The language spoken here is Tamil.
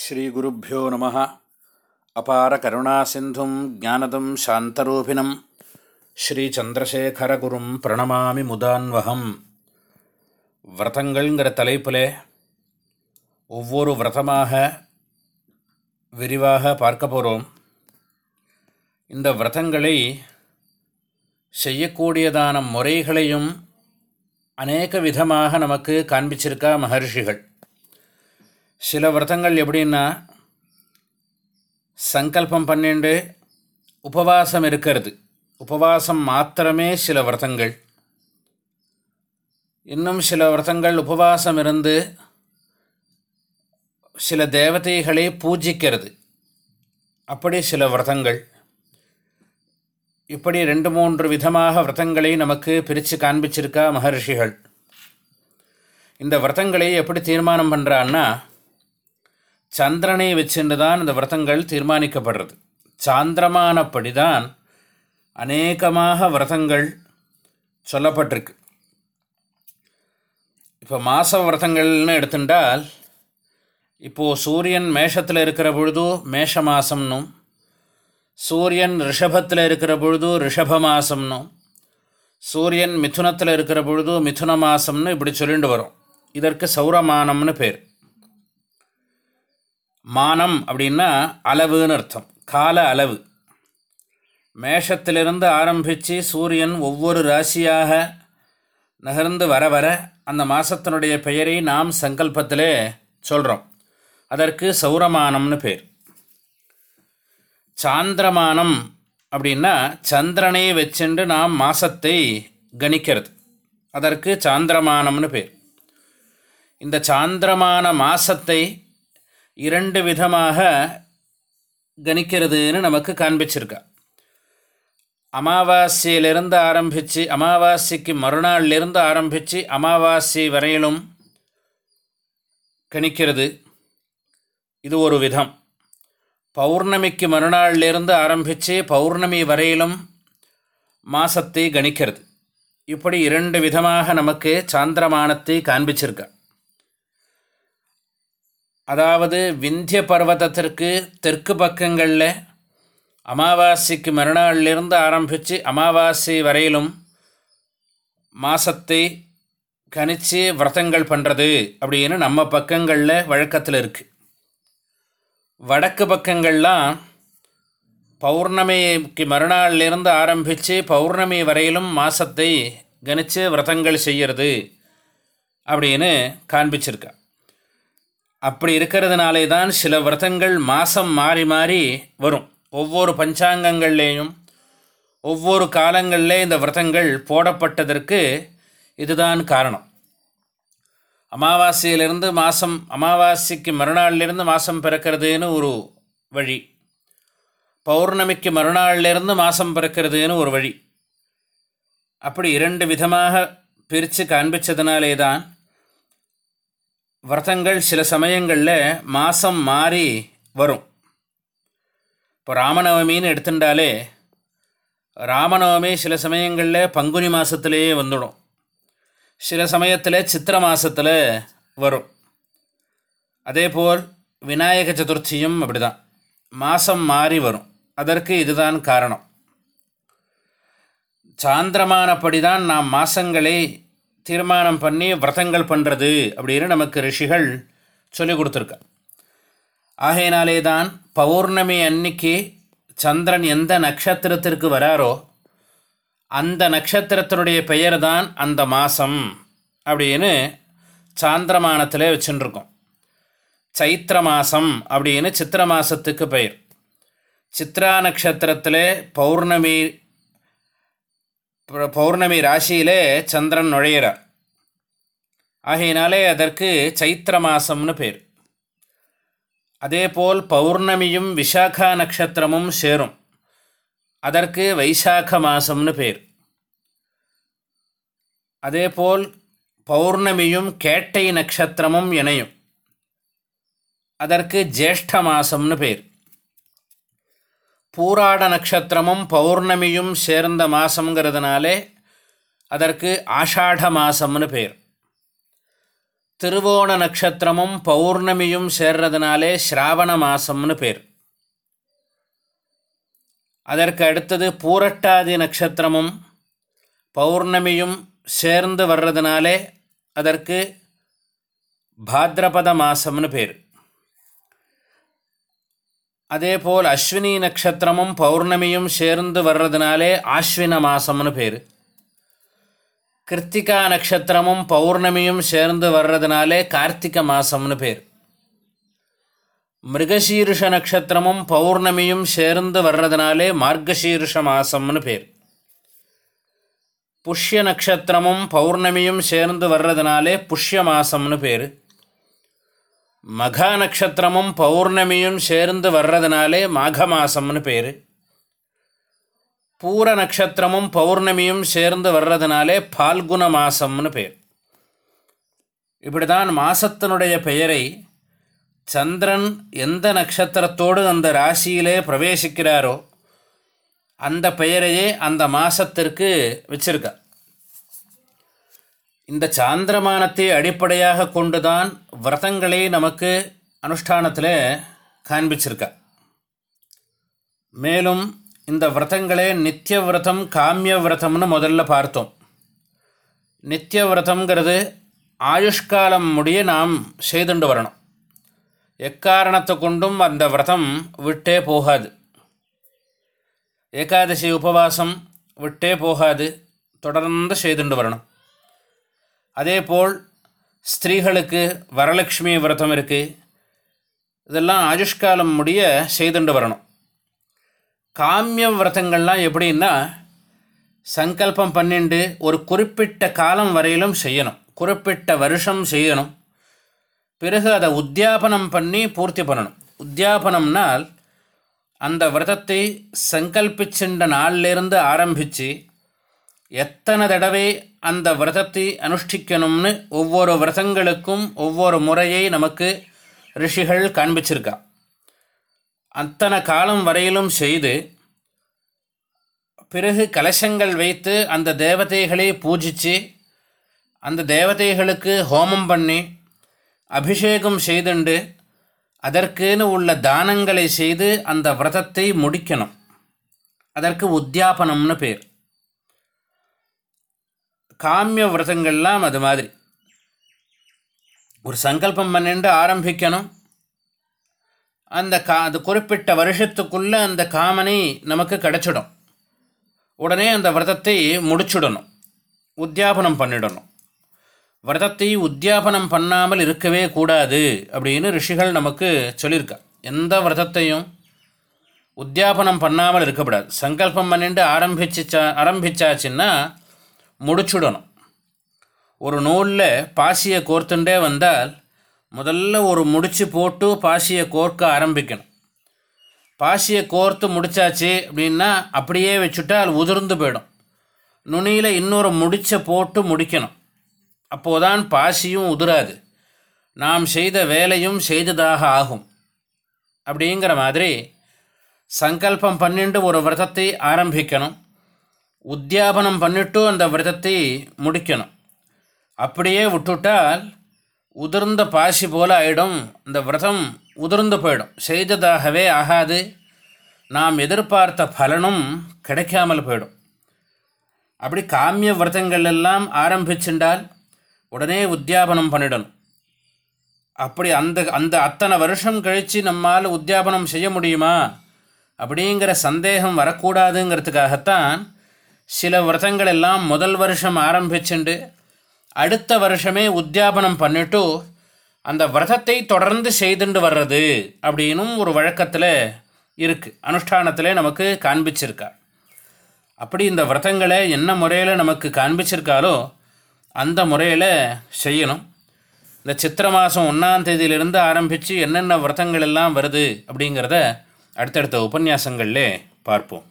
ஸ்ரீகுருப்போ நம. அபார கருணாசிந்தும் ஜானதம் சாந்தரூபிணம். ஸ்ரீச்சந்திரசேகரகுரும் பிரணமாமி முதான்வகம். விரதங்கள்ங்கிற தலைப்பில் ஒவ்வொரு விரதமாக விரிவாக பார்க்க போகிறோம் இந்த விரதங்களை செய்யக்கூடியதான முறைகளையும் அநேக விதமாக நமக்கு காண்பிச்சிருக்கா மகர்ஷிகள். சில விரதங்கள் எப்படின்னா சங்கல்பம் பண்ணிண்டு உபவாசம் இருக்கிறது. உபவாசம் மாத்திரமே சில விரதங்கள். இன்னும் சில விரதங்கள் உபவாசம் இருந்து சில தேவதைகளை பூஜிக்கிறது. அப்படி சில விரதங்கள். இப்படி ரெண்டு மூன்று விதமாக விரதங்களை நமக்கு பிரித்து காண்பிச்சிருக்கா மகர்ஷிகள். இந்த விரதங்களை எப்படி தீர்மானம் பண்ணுறான்னா சந்திரனை வச்சுட்டு தான் இந்த விரதங்கள் தீர்மானிக்கப்படுறது. சாந்திரமானப்படி தான் அநேகமாக விரதங்கள் சொல்லப்பட்டிருக்கு. இப்போ மாத விரதங்கள்னு எடுத்துட்டால் இப்போது சூரியன் மேஷத்தில் இருக்கிற பொழுது மேஷ மாதம்னும் சூரியன் ரிஷபத்தில் இருக்கிற பொழுது ரிஷப மாதம்னும் சூரியன் மிதுனத்தில் இருக்கிற பொழுது மிதுன மாதம்னு இப்படி சொல்லிட்டு வரும். இதற்கு சௌரமானம்னு பேர். மானம் அப்படின்னா அளவுன்னு அர்த்தம். கால அளவு. மேஷத்திலிருந்து ஆரம்பித்து சூரியன் ஒவ்வொரு ராசியாக நகர்ந்து வர வர அந்த மாதத்தினுடைய பெயரை நாம் சங்கல்பத்திலே சொல்கிறோம் அதற்கு சௌரமானம்னு பேர். சாந்திரமானம் அப்படின்னா சந்திரனை வச்சுண்டு நாம் மாசத்தை கணிக்கிறது. அதற்கு சாந்திரமானம்னு பேர். இந்த சாந்திரமான மாசத்தை இரண்டு விதமாக கணிக்கிறதுன்னு நமக்கு காண்பிச்சிருக்கா. அமாவாசையிலிருந்து ஆரம்பித்து அமாவாசைக்கு மறுநாள்லேருந்து ஆரம்பித்து அமாவாசை வரையிலும் கணிக்கிறது. இது ஒரு விதம். பௌர்ணமிக்கு மறுநாள்லேருந்து ஆரம்பித்து பௌர்ணமி வரையிலும் மாசத்தை கணிக்கிறது. இப்படி இரண்டு விதமாக நமக்கு சாந்திரமானத்தை காண்பிச்சிருக்கா. அதாவது விந்திய பர்வதத்திற்கு தெற்கு பக்கங்களில் அமாவாசைக்கு மறுநாளிலிருந்து ஆரம்பித்து அமாவாசை வரையிலும் மாதத்தை கணித்து விரதங்கள் பண்ணுறது அப்படின்னு நம்ம பக்கங்களில் வழக்கத்தில் இருக்குது வடக்கு பக்கங்கள்லாம் பௌர்ணமிக்கு மறுநாளிலிருந்து ஆரம்பித்து பௌர்ணமி வரையிலும் மாதத்தை கணித்து விரதங்கள் செய்கிறது அப்படின்னு காண்பிச்சிருக்கா. அப்படி இருக்கிறதுனாலே தான் சில விரதங்கள் மாதம் மாறி மாறி வரும். ஒவ்வொரு பஞ்சாங்கங்கள்லேயும் ஒவ்வொரு காலங்களிலே இந்த விரதங்கள் போடப்பட்டதற்கு இதுதான் காரணம். அமாவாசையிலிருந்து மாதம் அமாவாசைக்கு மறுநாள்லேருந்து மாதம் பிறக்கிறதுன்னு ஒரு வழி. பௌர்ணமிக்கு மறுநாள்லேருந்து மாதம் பிறக்கிறதுன்னு ஒரு வழி. அப்படி இரண்டு விதமாக பிரித்து காண்பித்ததுனாலே தான் விரதங்கள் சில சமயங்களில் மாதம் மாறி வரும். இப்போ ராமநவமின்னு எடுத்துட்டாலே ராமநவமி சில சமயங்களில் பங்குனி மாதத்துலேயே வந்துடும். சில சமயத்தில் சித்திர மாதத்தில் வரும். அதேபோல் விநாயக சதுர்த்தியும் அப்படி தான் மாதம் மாறி வரும். அதற்கு இதுதான் காரணம். சாந்திரமானப்படி தான் நாம் மாதங்களை தீர்மானம் பண்ணி விரதங்கள் பண்ணுறது அப்படின்னு நமக்கு ரிஷிகள் சொல்லி கொடுத்துருக்கா. ஆகையினாலே தான் பௌர்ணமி அன்னைக்கு சந்திரன் எந்த நட்சத்திரத்திற்கு வராரோ அந்த நட்சத்திரத்தினுடைய பெயர் தான் அந்த மாதம் அப்படின்னு சாந்திரமானத்தில் வச்சுட்டுருக்கோம் சைத்திர மாதம் அப்படின்னு சித்திர மாதத்துக்கு பெயர். சித்ரா நட்சத்திரத்தில் பௌர்ணமி பௌர்ணமி ராசியிலே சந்திரன் நுழையிறார். ஆகையினாலே அதற்கு சைத்திர மாசம்னு பேர். அதேபோல் பௌர்ணமியும் விசாகா நட்சத்திரமும் சேரும். அதற்கு வைசாக மாசம்னு பேர். அதேபோல் பௌர்ணமியும் கேட்டை நட்சத்திரமும் இணையும். அதற்கு ஜேஷ்ட மாசம்னு பேர். பூராட நட்சத்திரமும் பௌர்ணமியும் சேர்ந்த மாதங்கிறதுனாலே அதற்கு ஆஷாட மாதம்னு பேர். திருவோண நட்சத்திரமும் பௌர்ணமியும் சேர்றதுனாலே ஸ்ராவண மாசம்னு பேர். அதற்கு அடுத்தது பூரட்டாதி நட்சத்திரமும் பௌர்ணமியும் சேர்ந்து வர்றதுனாலே அதற்கு பாத்ரபத மாசம்னு பேர். அதேபோல் அஸ்வினி நட்சத்திரமும் பௌர்ணமியும் சேர்ந்து வர்றதுனாலே ஆஸ்வின மாசம்னு பேர். கிருத்திகா நட்சத்திரமும் பௌர்ணமியும் சேர்ந்து வர்றதுனாலே கார்த்திக மாசம்னு பேர். மிருகசீருஷ நட்சத்திரமும் பௌர்ணமியும் சேர்ந்து வர்றதுனாலே மார்கசீருஷ மாசம்னு பேர். புஷ்ய நட்சத்திரமும் பௌர்ணமியும் சேர்ந்து வர்றதுனாலே புஷ்ய மாசம்னு பேர். மகா நட்சத்திரமும் பௌர்ணமியும் சேர்ந்து வர்றதுனாலே மாக மாசம்னு பேர். பூர நட்சத்திரமும் பௌர்ணமியும் சேர்ந்து வர்றதுனாலே பால்குண மாசம்னு பேர். இப்படி தான் மாசத்தினுடைய பெயரை சந்திரன் எந்த நட்சத்திரத்தோடு அந்த ராசியிலே பிரவேசிக்கிறாரோ அந்த பெயரையே அந்த மாசத்திற்கு வச்சிருக்கா இந்த சாந்திரமானத்தை அடிப்படையாக கொண்டுதான் விரதங்களை நமக்கு அனுஷ்டானத்தில் காண்பிச்சிருக்கா. மேலும் இந்த விரதங்களே நித்திய விரதம் காமிய விரதம்னு முதல்ல பார்த்தோம். நித்திய விரதங்கிறது ஆயுஷ்காலம் முடிய நாம் செய்துண்டு வரணும். எக்காரணத்தை கொண்டும் அந்த விரதம் விட்டே போகாது. ஏகாதசி உபவாசம் விட்டே போகாது தொடர்ந்து செய்துண்டு வரணும். அதேபோல் ஸ்திரீகளுக்கு வரலட்சுமி விரதம் இருக்குது இதெல்லாம் ஆயுஷ்காலம் முடிய செய்துண்டு வரணும். காமிய விரதங்கள்லாம் எப்படின்னா சங்கல்பம் பண்ணிண்டு ஒரு குறிப்பிட்ட காலம் வரையிலும் செய்யணும். குறிப்பிட்ட வருஷம் செய்யணும். பிறகு அதை உத்தியாபனம் பண்ணி பூர்த்தி பண்ணணும். உத்தியாபனம்னால் அந்த விரதத்தை சங்கல்பிச்சென்ற நாளிலிருந்து ஆரம்பித்து எத்தனை தடவை அந்த விரதத்தை அனுஷ்டிக்கணும்னு ஒவ்வொரு விரதங்களுக்கும் ஒவ்வொரு முறையை நமக்கு ரிஷிகள் காண்பிச்சிருக்கா. அத்தனை காலம் வரையிலும் செய்து பிறகு கலசங்கள் வைத்து அந்த தேவதைகளை பூஜித்து அந்த தேவதைகளுக்கு ஹோமம் பண்ணி அபிஷேகம் செய்துண்டு அதற்குன்னு உள்ள தானங்களை செய்து அந்த விரதத்தை முடிக்கணும். அதற்கு உத்தியாபனம்னு பேர். காமிய விரதங்கள்லாம் அது மாதிரி. ஒரு சங்கல்பம் பண்ணிட்டு ஆரம்பிக்கணும். அந்த கா அது குறிப்பிட்ட வருஷத்துக்குள்ளே அந்த காமனை நமக்கு கிடச்சிடும். உடனே அந்த விரதத்தை முடிச்சுடணும். உத்தியாபனம் பண்ணிடணும். விரதத்தை உத்தியாபனம் பண்ணாமல் இருக்கவே கூடாது அப்படின்னு ரிஷிகள் நமக்கு சொல்லியிருக்கா. எந்த விரதத்தையும் உத்தியாபனம் பண்ணாமல் இருக்கக்கூடாது சங்கல்பம் பண்ணிட்டு ஆரம்பிச்சிச்சா ஆரம்பிச்சாச்சுன்னா முடிச்சுடணும். ஒரு நூலில் பாசியை கோர்த்துண்டே வந்தால் முதல்ல ஒரு முடிச்சு போட்டு பாசியை கோர்க்க ஆரம்பிக்கணும். பாசியை கோர்த்து முடிச்சாச்சு அப்படின்னா அப்படியே வச்சுட்டால் உதிர்ந்து போயிடும். நுனியில் இன்னொரு முடிச்சை போட்டு முடிக்கணும். அப்போதான் பாசியும் உதிராது. நாம் செய்த வேலையும் செய்ததாக ஆகும். அப்படிங்கிற மாதிரி சங்கல்பம் பண்ணிட்டு ஒரு விரதத்தை ஆரம்பிக்கணும். உத்தியாபனம் பண்ணிட்டு அந்த விரதத்தை முடிக்கணும். அப்படியே விட்டுட்டால் உதிர்ந்த பாசி போல் ஆயிடும். அந்த விரதம் உதிர்ந்து போயிடும். செய்ததாகவே ஆகாது. நாம் எதிர்பார்த்த பலனும் கிடைக்காமல் போயிடும். அப்படி காமிய விரதங்கள் எல்லாம் ஆரம்பிச்சுட்டால் உடனே உத்தியாபனம் பண்ணிடணும். அப்படி அந்த அந்த அத்தனை வருஷம் கழித்து நம்மால் உத்தியாபனம் செய்ய முடியுமா? அப்படிங்கிற சந்தேகம் வரக்கூடாதுங்கிறதுக்காகத்தான் சில விரதங்கள் எல்லாம் முதல் வருஷம் ஆரம்பிச்சுண்டு அடுத்த வருஷமே உத்தியாபனம் பண்ணிட்டு அந்த விரதத்தை தொடர்ந்து செய்துண்டு வர்றது அப்படின்னும் ஒரு வழக்கத்தில் இருக்குது அனுஷ்டானத்தில் நமக்கு காண்பிச்சிருக்கா. அப்படி இந்த விரதங்களை என்ன முறையில் நமக்கு காண்பிச்சிருக்காலோ அந்த முறையில் செய்யணும். இந்த சித்திர மாதம் ஒன்றாம் தேதியிலிருந்து ஆரம்பித்து என்னென்ன விரதங்கள் எல்லாம் வருது அப்படிங்கிறத அடுத்தடுத்த உபன்யாசங்களில் பார்ப்போம்.